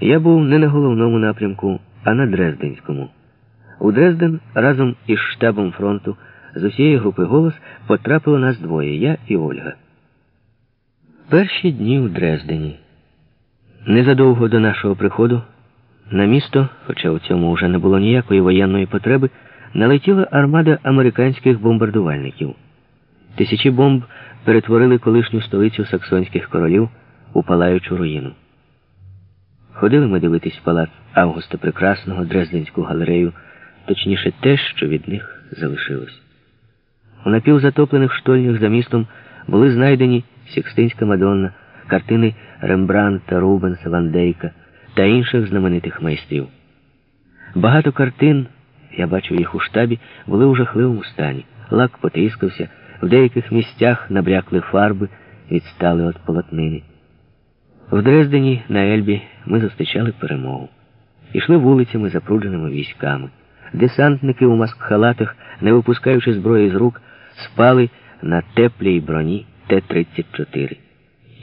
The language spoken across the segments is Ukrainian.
Я був не на головному напрямку, а на Дрезденському. У Дрезден разом із штабом фронту з усієї групи голос потрапило нас двоє я і Ольга. Перші дні у Дрездені. Незадовго до нашого приходу на місто, хоча у цьому вже не було ніякої воєнної потреби, налетіла армада американських бомбардувальників. Тисячі бомб перетворили колишню столицю саксонських королів у палаючу руїну. Ходили ми дивитись палац Августа Прекрасного, Дрезденську галерею, точніше те, що від них залишилось. У напівзатоплених штольнях за містом були знайдені Сікстинська Мадонна, картини Рембранта, Рубенса, Вандейка та інших знаменитих майстрів. Багато картин, я бачив їх у штабі, були у жахливому стані. Лак потріскався, в деяких місцях набрякли фарби, відстали від полотнини. В Дрездені на Ельбі ми зустрічали перемогу. Ішли вулицями, запрудженими військами. Десантники у маскхалатах, не випускаючи зброї з рук, спали на теплій броні Т-34.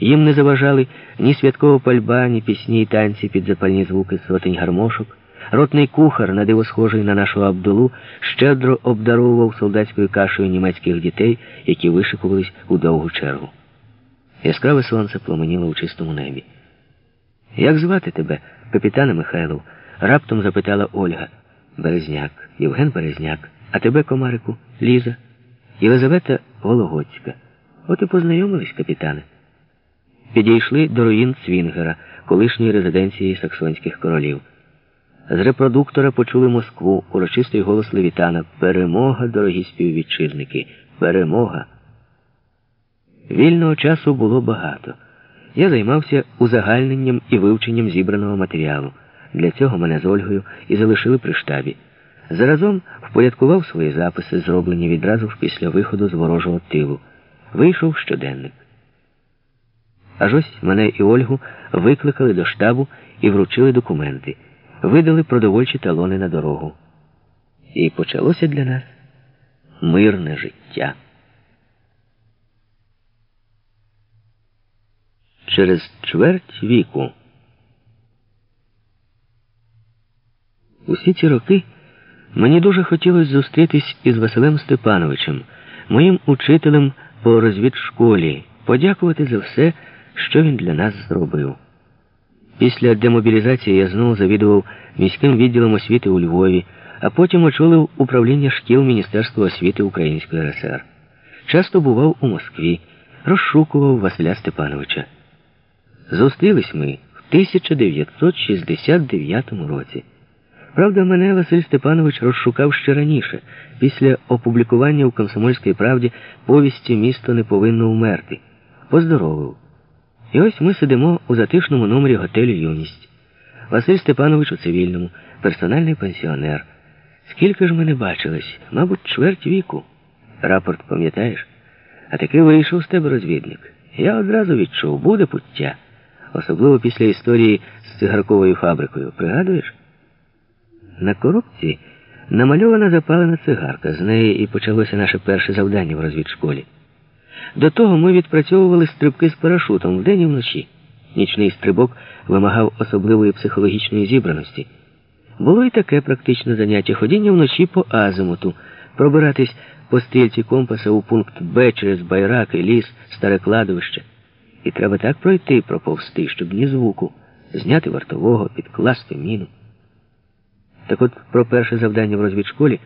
Їм не заважали ні святкова пальба, ні пісні й танці під запальні звуки сотень гармошок. Ротний кухар, на схожий на нашого Абдулу, щедро обдаровував солдатською кашею німецьких дітей, які вишикувались у довгу чергу. Яскраве сонце пломеніло у чистому небі. Як звати тебе, капітане Михайлов? раптом запитала Ольга. Березняк, Євген Березняк, а тебе, комарику, Ліза, Єлизавета Вологодська. От і познайомились, капітане. Підійшли до руїн Цвінгера, колишньої резиденції саксонських королів. З репродуктора почули Москву, урочистий голос Левітана. Перемога, дорогі співвітчизники, перемога. Вільного часу було багато. Я займався узагальненням і вивченням зібраного матеріалу. Для цього мене з Ольгою і залишили при штабі. Заразом впорядкував свої записи, зроблені відразу ж після виходу з ворожого тилу. Вийшов щоденник. Аж ось мене і Ольгу викликали до штабу і вручили документи, видали продовольчі талони на дорогу. І почалося для нас мирне життя. Через чверть віку. Усі ці роки мені дуже хотілося зустрітись із Василем Степановичем, моїм учителем по розвідшколі, подякувати за все, що він для нас зробив. Після демобілізації я знову завідував міським відділом освіти у Львові, а потім очолив управління шкіл Міністерства освіти Української РСР. Часто бував у Москві, розшукував Василя Степановича. Зустрілись ми в 1969 році. Правда, мене Василь Степанович розшукав ще раніше, після опублікування у Комсомольській правді повісті Місто не повинно умерти. Поздоровив. І ось ми сидимо у затишному номері готелю Юність. Василь Степанович у цивільному, персональний пенсіонер. Скільки ж ми не бачились? Мабуть, чверть віку. Рапорт пам'ятаєш? А таки вийшов з тебе розвідник. Я одразу відчув, буде пуття. Особливо після історії з цигарковою фабрикою. Пригадуєш? На коробці намальована запалена цигарка. З неї і почалося наше перше завдання в розвідшколі. До того ми відпрацьовували стрибки з парашутом вдень і вночі. Нічний стрибок вимагав особливої психологічної зібраності. Було і таке практичне заняття ходіння вночі по азимуту, пробиратись по стрільці компаса у пункт Б через байраки, ліс, старе кладовище. І треба так пройти, проповсти, щоб ні звуку, зняти вартового, підкласти міну. Так от про перше завдання в розвідшколі,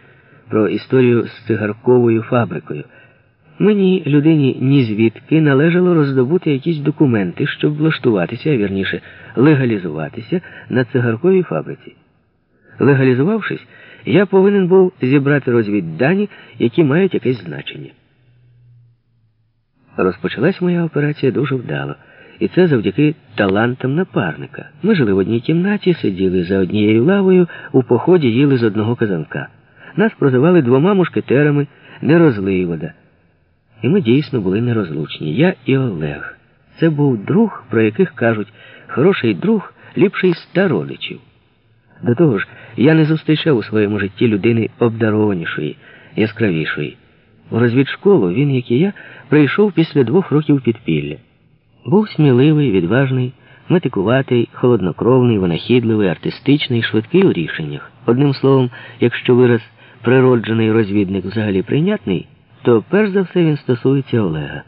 про історію з цигарковою фабрикою. Мені, людині ні звідки, належало роздобути якісь документи, щоб влаштуватися, а вірніше, легалізуватися на цигарковій фабриці. Легалізувавшись, я повинен був зібрати розвіддані, які мають якесь значення. Розпочалась моя операція дуже вдало, і це завдяки талантам напарника. Ми жили в одній кімнаті, сиділи за однією лавою, у поході їли з одного казанка. Нас прозивали двома мушкетерами, не розлий вода. І ми дійсно були нерозлучні. Я і Олег. Це був друг, про яких кажуть, хороший друг ліпший ста родичів. До того ж, я не зустрічав у своєму житті людини обдарованішої, яскравішої. У розвідшколу він, як і я, прийшов після двох років підпілля. Був сміливий, відважний, Метикуватий, холоднокровний, винахідливий, артистичний, швидкий у рішеннях. Одним словом, якщо вираз природжений розвідник взагалі прийнятний, то перш за все він стосується Олега.